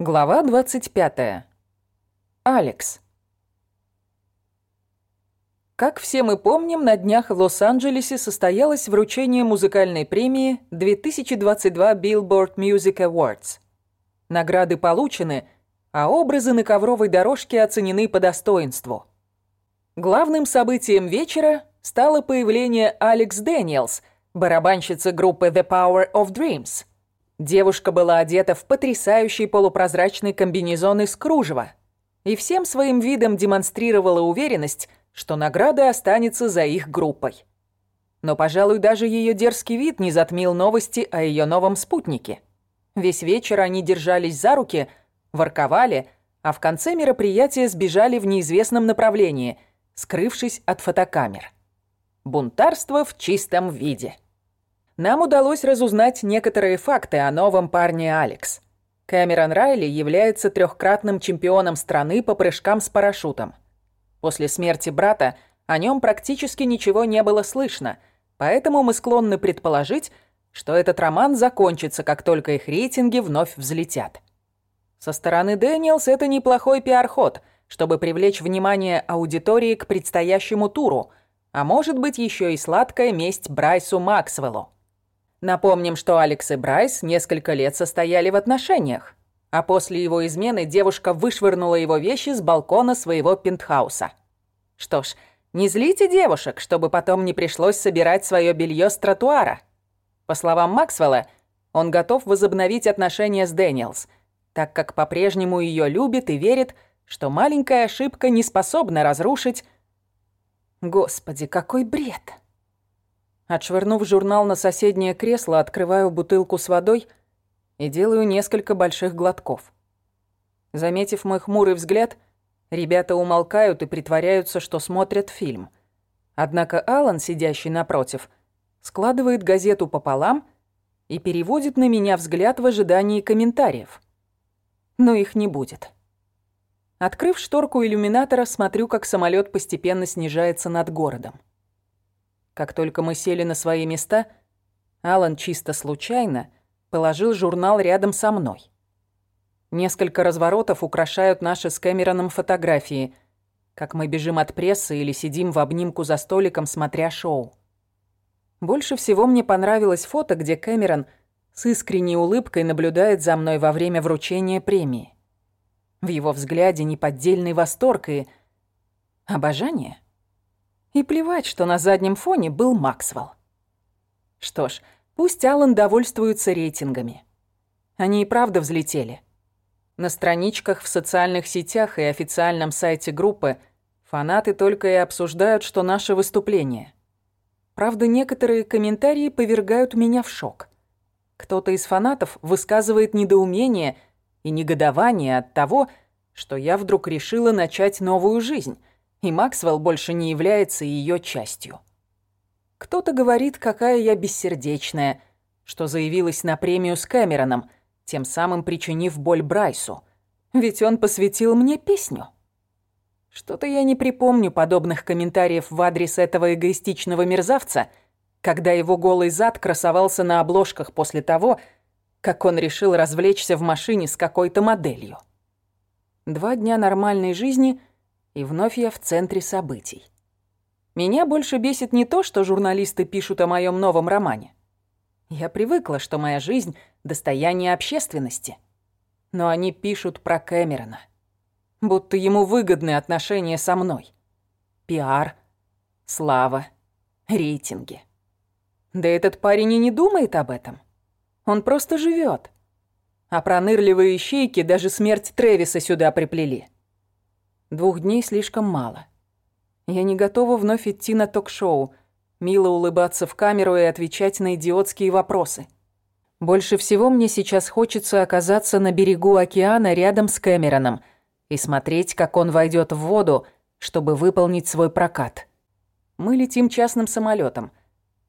Глава 25. Алекс. Как все мы помним, на днях в Лос-Анджелесе состоялось вручение музыкальной премии 2022 Billboard Music Awards. Награды получены, а образы на ковровой дорожке оценены по достоинству. Главным событием вечера стало появление Алекс Дэниелс, барабанщицы группы The Power of Dreams – Девушка была одета в потрясающий полупрозрачный комбинезон из кружева и всем своим видом демонстрировала уверенность, что награда останется за их группой. Но, пожалуй, даже ее дерзкий вид не затмил новости о ее новом спутнике. Весь вечер они держались за руки, ворковали, а в конце мероприятия сбежали в неизвестном направлении, скрывшись от фотокамер. Бунтарство в чистом виде нам удалось разузнать некоторые факты о новом парне Алекс. Кэмерон Райли является трехкратным чемпионом страны по прыжкам с парашютом. После смерти брата о нем практически ничего не было слышно, поэтому мы склонны предположить, что этот роман закончится, как только их рейтинги вновь взлетят. Со стороны Дэниелс это неплохой пиар-ход, чтобы привлечь внимание аудитории к предстоящему туру, а может быть еще и сладкая месть Брайсу Максвеллу. Напомним, что Алекс и Брайс несколько лет состояли в отношениях, а после его измены девушка вышвырнула его вещи с балкона своего пентхауса. Что ж, не злите девушек, чтобы потом не пришлось собирать свое белье с тротуара. По словам Максвелла, он готов возобновить отношения с Дэниелс, так как по-прежнему ее любит и верит, что маленькая ошибка не способна разрушить... Господи, какой бред! Отшвырнув журнал на соседнее кресло, открываю бутылку с водой и делаю несколько больших глотков. Заметив мой хмурый взгляд, ребята умолкают и притворяются, что смотрят фильм. Однако Алан, сидящий напротив, складывает газету пополам и переводит на меня взгляд в ожидании комментариев. Но их не будет. Открыв шторку иллюминатора, смотрю, как самолет постепенно снижается над городом. Как только мы сели на свои места, Алан чисто случайно положил журнал рядом со мной. Несколько разворотов украшают наши с Кэмероном фотографии, как мы бежим от прессы или сидим в обнимку за столиком, смотря шоу. Больше всего мне понравилось фото, где Кэмерон с искренней улыбкой наблюдает за мной во время вручения премии. В его взгляде неподдельный восторг и... обожание — и плевать, что на заднем фоне был Максвелл. Что ж, пусть Аллан довольствуется рейтингами. Они и правда взлетели. На страничках в социальных сетях и официальном сайте группы фанаты только и обсуждают, что наше выступление. Правда, некоторые комментарии повергают меня в шок. Кто-то из фанатов высказывает недоумение и негодование от того, что я вдруг решила начать новую жизнь, и Максвелл больше не является ее частью. Кто-то говорит, какая я бессердечная, что заявилась на премию с Кэмероном, тем самым причинив боль Брайсу, ведь он посвятил мне песню. Что-то я не припомню подобных комментариев в адрес этого эгоистичного мерзавца, когда его голый зад красовался на обложках после того, как он решил развлечься в машине с какой-то моделью. Два дня нормальной жизни — и вновь я в центре событий. Меня больше бесит не то, что журналисты пишут о моем новом романе. Я привыкла, что моя жизнь — достояние общественности. Но они пишут про Кэмерона. Будто ему выгодны отношения со мной. Пиар, слава, рейтинги. Да этот парень и не думает об этом. Он просто живет. А пронырливые ищейки даже смерть Тревиса сюда приплели. Двух дней слишком мало. Я не готова вновь идти на ток-шоу, мило улыбаться в камеру и отвечать на идиотские вопросы. Больше всего мне сейчас хочется оказаться на берегу океана рядом с Кэмероном и смотреть, как он войдет в воду, чтобы выполнить свой прокат. Мы летим частным самолетом,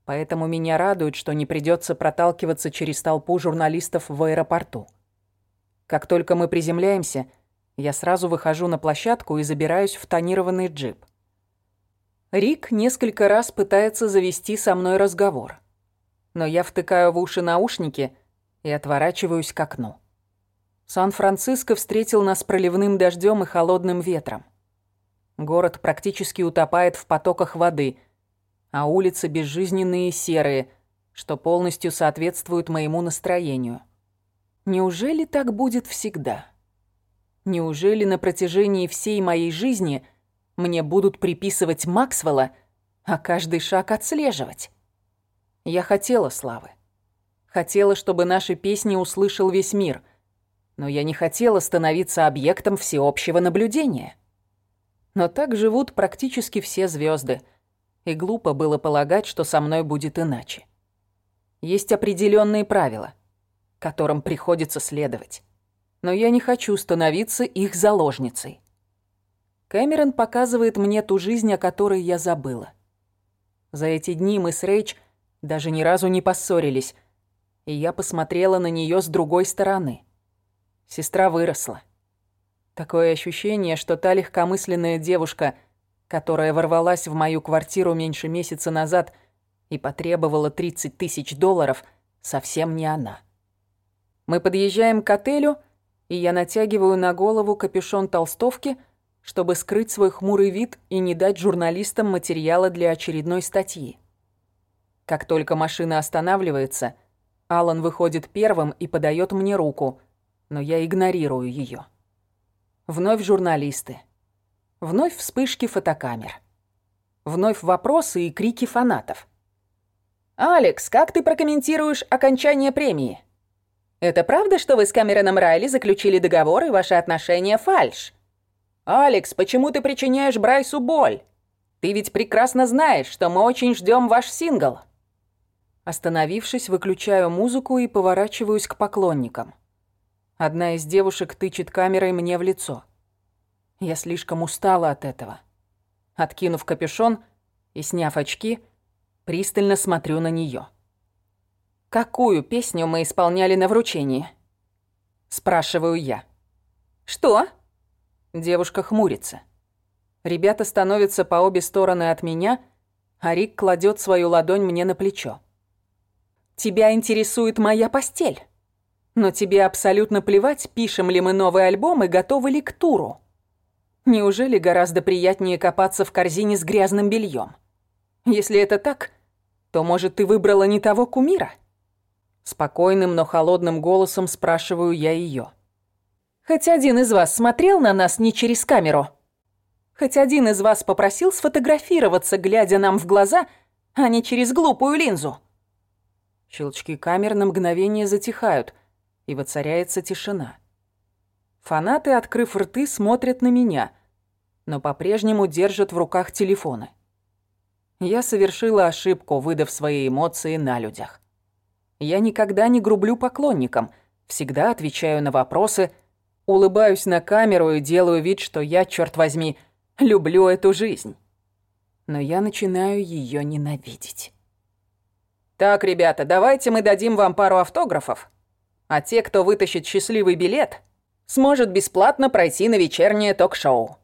поэтому меня радует, что не придется проталкиваться через толпу журналистов в аэропорту. Как только мы приземляемся – я сразу выхожу на площадку и забираюсь в тонированный джип. Рик несколько раз пытается завести со мной разговор. Но я втыкаю в уши наушники и отворачиваюсь к окну. Сан-Франциско встретил нас проливным дождем и холодным ветром. Город практически утопает в потоках воды, а улицы безжизненные и серые, что полностью соответствуют моему настроению. Неужели так будет всегда? Неужели на протяжении всей моей жизни мне будут приписывать Максвелла, а каждый шаг отслеживать? Я хотела славы. Хотела, чтобы наши песни услышал весь мир, но я не хотела становиться объектом всеобщего наблюдения. Но так живут практически все звезды, и глупо было полагать, что со мной будет иначе. Есть определенные правила, которым приходится следовать. Но я не хочу становиться их заложницей. Кэмерон показывает мне ту жизнь, о которой я забыла. За эти дни мы с Рэйч даже ни разу не поссорились, и я посмотрела на нее с другой стороны. Сестра выросла. Такое ощущение, что та легкомысленная девушка, которая ворвалась в мою квартиру меньше месяца назад и потребовала 30 тысяч долларов, совсем не она. Мы подъезжаем к отелю, и я натягиваю на голову капюшон толстовки, чтобы скрыть свой хмурый вид и не дать журналистам материала для очередной статьи. Как только машина останавливается – Алан выходит первым и подает мне руку, но я игнорирую ее. Вновь журналисты. Вновь вспышки фотокамер. Вновь вопросы и крики фанатов. «Алекс, как ты прокомментируешь окончание премии? Это правда, что вы с Камероном Райли заключили договор и ваши отношения фальш? Алекс, почему ты причиняешь Брайсу боль? Ты ведь прекрасно знаешь, что мы очень ждем ваш сингл». Остановившись, выключаю музыку и поворачиваюсь к поклонникам. Одна из девушек тычет камерой мне в лицо. Я слишком устала от этого. Откинув капюшон и сняв очки, пристально смотрю на нее. «Какую песню мы исполняли на вручении?» Спрашиваю я. «Что?» Девушка хмурится. Ребята становятся по обе стороны от меня, а Рик кладет свою ладонь мне на плечо. Тебя интересует моя постель. Но тебе абсолютно плевать, пишем ли мы новый альбом и готовы ли к туру. Неужели гораздо приятнее копаться в корзине с грязным бельем? Если это так, то, может, ты выбрала не того кумира? Спокойным, но холодным голосом спрашиваю я ее. Хоть один из вас смотрел на нас не через камеру? Хоть один из вас попросил сфотографироваться, глядя нам в глаза, а не через глупую линзу? Щелчки камер на мгновение затихают, и воцаряется тишина. Фанаты, открыв рты, смотрят на меня, но по-прежнему держат в руках телефоны. Я совершила ошибку, выдав свои эмоции на людях. Я никогда не грублю поклонникам, всегда отвечаю на вопросы, улыбаюсь на камеру и делаю вид, что я, черт возьми, люблю эту жизнь. Но я начинаю ее ненавидеть. Так, ребята, давайте мы дадим вам пару автографов. А те, кто вытащит счастливый билет, сможет бесплатно пройти на вечернее ток-шоу.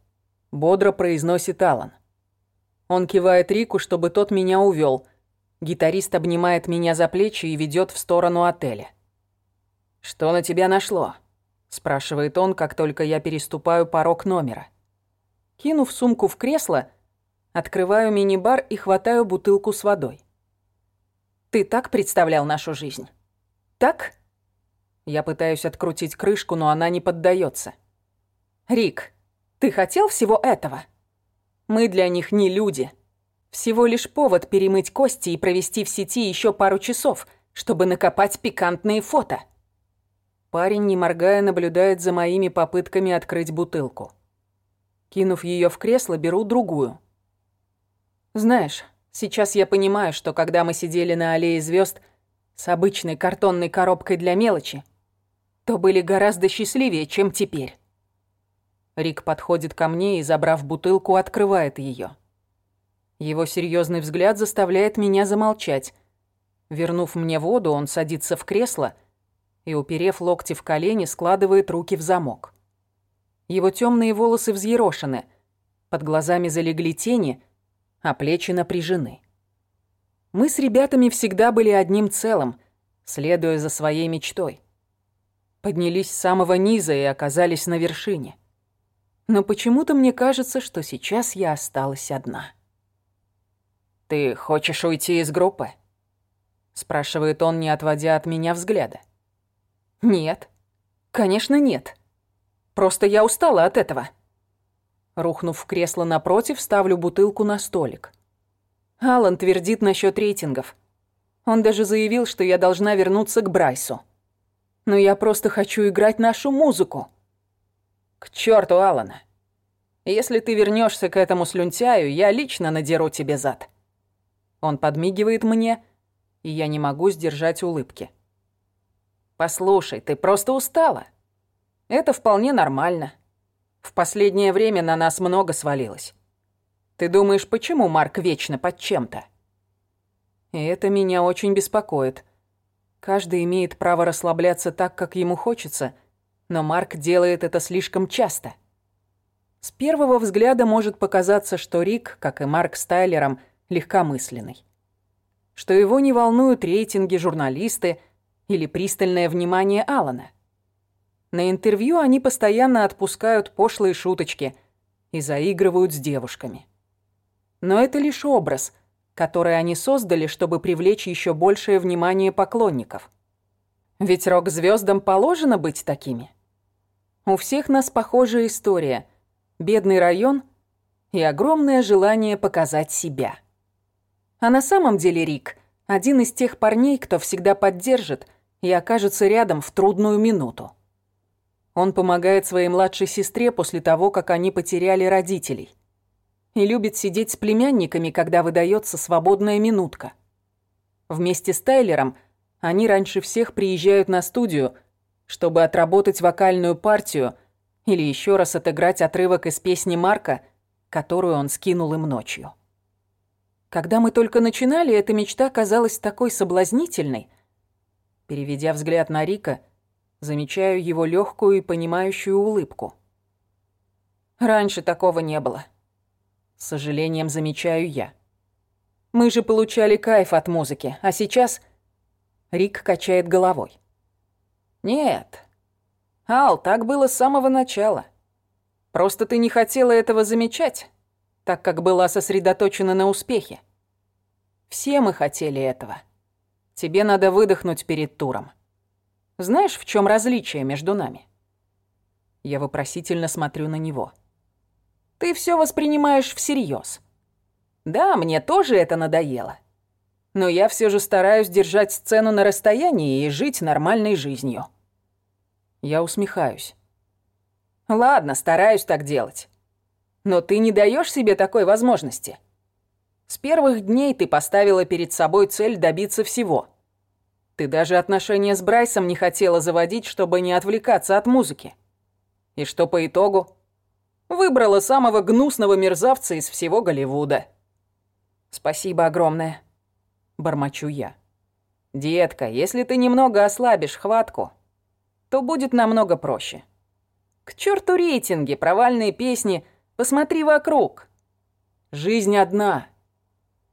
Бодро произносит Алан. Он кивает Рику, чтобы тот меня увел. Гитарист обнимает меня за плечи и ведет в сторону отеля. «Что на тебя нашло?» – спрашивает он, как только я переступаю порог номера. Кинув сумку в кресло, открываю мини-бар и хватаю бутылку с водой. Ты так представлял нашу жизнь? Так? Я пытаюсь открутить крышку, но она не поддается. Рик, ты хотел всего этого? Мы для них не люди. Всего лишь повод перемыть кости и провести в сети еще пару часов, чтобы накопать пикантные фото. Парень, не моргая, наблюдает за моими попытками открыть бутылку. Кинув ее в кресло, беру другую. Знаешь, Сейчас я понимаю, что когда мы сидели на аллее звезд с обычной картонной коробкой для мелочи, то были гораздо счастливее, чем теперь. Рик подходит ко мне и, забрав бутылку, открывает ее. Его серьезный взгляд заставляет меня замолчать. Вернув мне воду, он садится в кресло и, уперев локти в колени, складывает руки в замок. Его темные волосы взъерошены, под глазами залегли тени — а плечи напряжены. Мы с ребятами всегда были одним целым, следуя за своей мечтой. поднялись с самого низа и оказались на вершине. Но почему-то мне кажется, что сейчас я осталась одна. «Ты хочешь уйти из группы?» спрашивает он, не отводя от меня взгляда. «Нет. Конечно, нет. Просто я устала от этого». Рухнув в кресло напротив, ставлю бутылку на столик. Алан твердит насчет рейтингов. Он даже заявил, что я должна вернуться к Брайсу. Но я просто хочу играть нашу музыку. К черту Алана. Если ты вернешься к этому слюнтяю, я лично надеру тебе зад. Он подмигивает мне, и я не могу сдержать улыбки. Послушай, ты просто устала. Это вполне нормально. В последнее время на нас много свалилось. Ты думаешь, почему Марк вечно под чем-то? И это меня очень беспокоит. Каждый имеет право расслабляться так, как ему хочется, но Марк делает это слишком часто. С первого взгляда может показаться, что Рик, как и Марк с Тайлером, легкомысленный. Что его не волнуют рейтинги, журналисты или пристальное внимание Алана. На интервью они постоянно отпускают пошлые шуточки и заигрывают с девушками. Но это лишь образ, который они создали, чтобы привлечь еще большее внимание поклонников. Ведь рок-звездам положено быть такими. У всех нас похожая история. Бедный район и огромное желание показать себя. А на самом деле Рик – один из тех парней, кто всегда поддержит и окажется рядом в трудную минуту. Он помогает своей младшей сестре после того, как они потеряли родителей – и любит сидеть с племянниками, когда выдается свободная минутка. Вместе с Тайлером они раньше всех приезжают на студию, чтобы отработать вокальную партию или еще раз отыграть отрывок из песни Марка, которую он скинул им ночью. Когда мы только начинали, эта мечта казалась такой соблазнительной. Переведя взгляд на Рика, замечаю его легкую и понимающую улыбку. Раньше такого не было. С сожалением замечаю я. Мы же получали кайф от музыки, а сейчас... Рик качает головой. Нет. Ал, так было с самого начала. Просто ты не хотела этого замечать, так как была сосредоточена на успехе. Все мы хотели этого. Тебе надо выдохнуть перед туром. Знаешь, в чем различие между нами? Я вопросительно смотрю на него. — ты все воспринимаешь всерьез. Да, мне тоже это надоело. Но я все же стараюсь держать сцену на расстоянии и жить нормальной жизнью. Я усмехаюсь. Ладно, стараюсь так делать. Но ты не даешь себе такой возможности. С первых дней ты поставила перед собой цель добиться всего. Ты даже отношения с Брайсом не хотела заводить, чтобы не отвлекаться от музыки. И что по итогу? Выбрала самого гнусного мерзавца из всего Голливуда. Спасибо огромное. Бормочу я. Детка, если ты немного ослабишь хватку, то будет намного проще. К черту рейтинги, провальные песни, посмотри вокруг. Жизнь одна.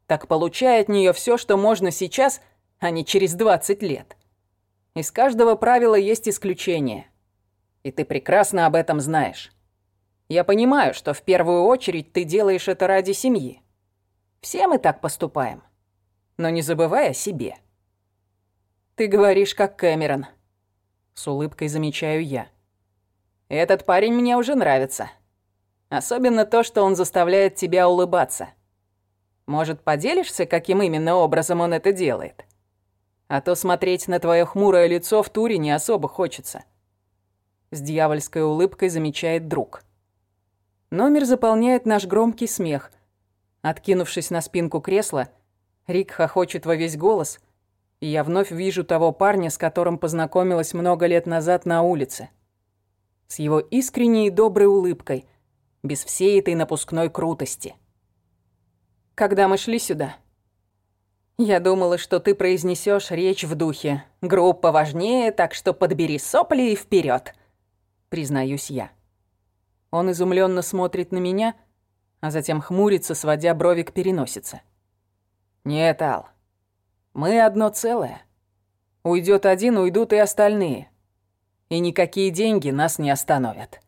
Так получай от нее все, что можно сейчас, а не через 20 лет. Из каждого правила есть исключение. И ты прекрасно об этом знаешь. Я понимаю, что в первую очередь ты делаешь это ради семьи. Все мы так поступаем. Но не забывай о себе. Ты говоришь, как Кэмерон. С улыбкой замечаю я. Этот парень мне уже нравится. Особенно то, что он заставляет тебя улыбаться. Может, поделишься, каким именно образом он это делает? А то смотреть на твое хмурое лицо в туре не особо хочется. С дьявольской улыбкой замечает друг. Номер заполняет наш громкий смех. Откинувшись на спинку кресла, Рик хохочет во весь голос, и я вновь вижу того парня, с которым познакомилась много лет назад на улице. С его искренней и доброй улыбкой, без всей этой напускной крутости. Когда мы шли сюда, я думала, что ты произнесешь речь в духе «Группа важнее, так что подбери сопли и вперед, признаюсь я. Он изумленно смотрит на меня, а затем хмурится, сводя брови к переносице. «Нет, Ал, мы одно целое. Уйдет один, уйдут и остальные. И никакие деньги нас не остановят.